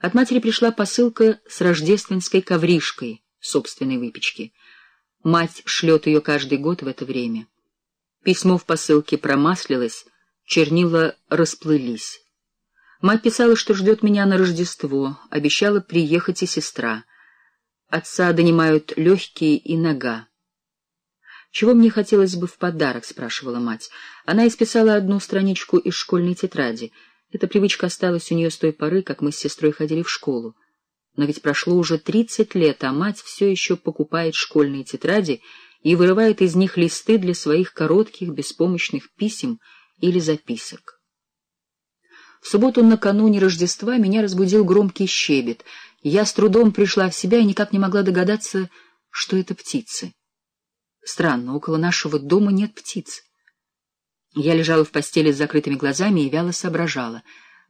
От матери пришла посылка с рождественской ковришкой собственной выпечки. Мать шлет ее каждый год в это время. Письмо в посылке промаслилось, чернила расплылись. Мать писала, что ждет меня на Рождество, обещала приехать и сестра. Отца донимают легкие и нога. «Чего мне хотелось бы в подарок?» — спрашивала мать. Она исписала одну страничку из школьной тетради. Эта привычка осталась у нее с той поры, как мы с сестрой ходили в школу. Но ведь прошло уже тридцать лет, а мать все еще покупает школьные тетради и вырывает из них листы для своих коротких, беспомощных писем или записок. В субботу накануне Рождества меня разбудил громкий щебет. Я с трудом пришла в себя и никак не могла догадаться, что это птицы. Странно, около нашего дома нет птиц. Я лежала в постели с закрытыми глазами и вяло соображала.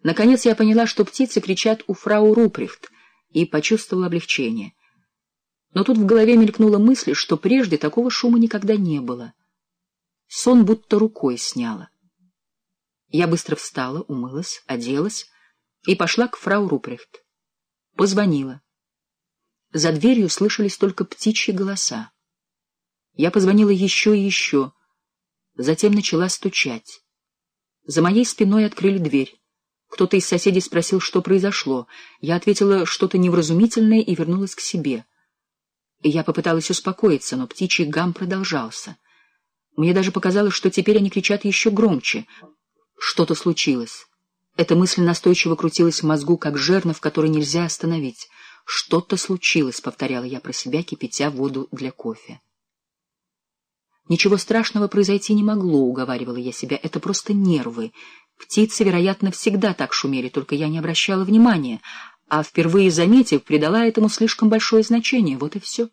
Наконец я поняла, что птицы кричат у фрау Руприхт, и почувствовала облегчение. Но тут в голове мелькнула мысль, что прежде такого шума никогда не было. Сон будто рукой сняла. Я быстро встала, умылась, оделась и пошла к фрау Руприхт. Позвонила. За дверью слышались только птичьи голоса. Я позвонила еще и еще, затем начала стучать. За моей спиной открыли дверь. Кто-то из соседей спросил, что произошло. Я ответила что-то невразумительное и вернулась к себе. Я попыталась успокоиться, но птичий гам продолжался. Мне даже показалось, что теперь они кричат еще громче. Что-то случилось. Эта мысль настойчиво крутилась в мозгу, как жернов, который нельзя остановить. «Что-то случилось», — повторяла я про себя, кипятя воду для кофе. Ничего страшного произойти не могло, уговаривала я себя, это просто нервы. Птицы, вероятно, всегда так шумели, только я не обращала внимания, а впервые заметив, придала этому слишком большое значение, вот и все.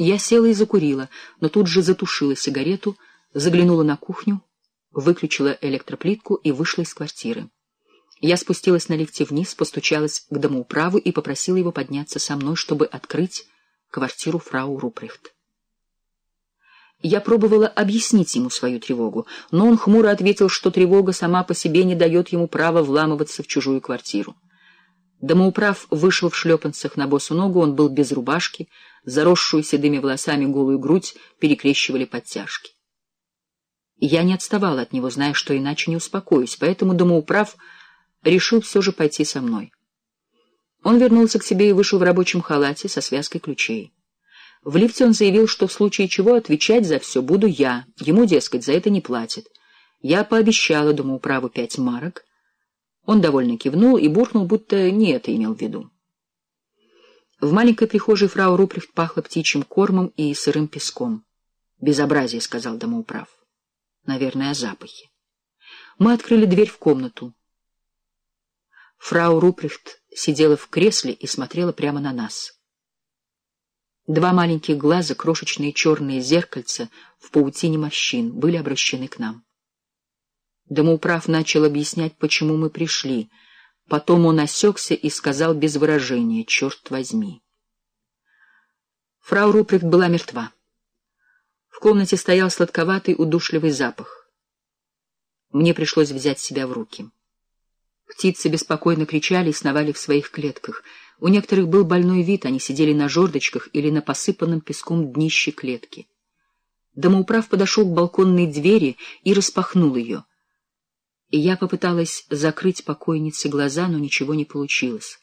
Я села и закурила, но тут же затушила сигарету, заглянула на кухню, выключила электроплитку и вышла из квартиры. Я спустилась на лифте вниз, постучалась к домоуправу и попросила его подняться со мной, чтобы открыть квартиру фрау Рупрехт. Я пробовала объяснить ему свою тревогу, но он хмуро ответил, что тревога сама по себе не дает ему права вламываться в чужую квартиру. Домоуправ вышел в шлепанцах на босу ногу, он был без рубашки, заросшую седыми волосами голую грудь перекрещивали подтяжки. Я не отставала от него, зная, что иначе не успокоюсь, поэтому домоуправ решил все же пойти со мной. Он вернулся к себе и вышел в рабочем халате со связкой ключей. В лифте он заявил, что в случае чего отвечать за все буду я, ему, дескать, за это не платят. Я пообещала домоуправу пять марок. Он довольно кивнул и буркнул, будто не это имел в виду. В маленькой прихожей фрау Руприхт пахло птичьим кормом и сырым песком. «Безобразие», — сказал домоуправ. «Наверное, о запахе». Мы открыли дверь в комнату. Фрау Руприхт сидела в кресле и смотрела прямо на нас. Два маленьких глаза, крошечные черные зеркальца в паутине морщин, были обращены к нам. Домоуправ начал объяснять, почему мы пришли. Потом он осекся и сказал без выражения «Черт возьми». Фрау Руприхт была мертва. В комнате стоял сладковатый удушливый запах. Мне пришлось взять себя в руки. Птицы беспокойно кричали и сновали в своих клетках — у некоторых был больной вид, они сидели на жердочках или на посыпанном песком днище клетки. Домоуправ подошел к балконной двери и распахнул ее. И я попыталась закрыть покойнице глаза, но ничего не получилось.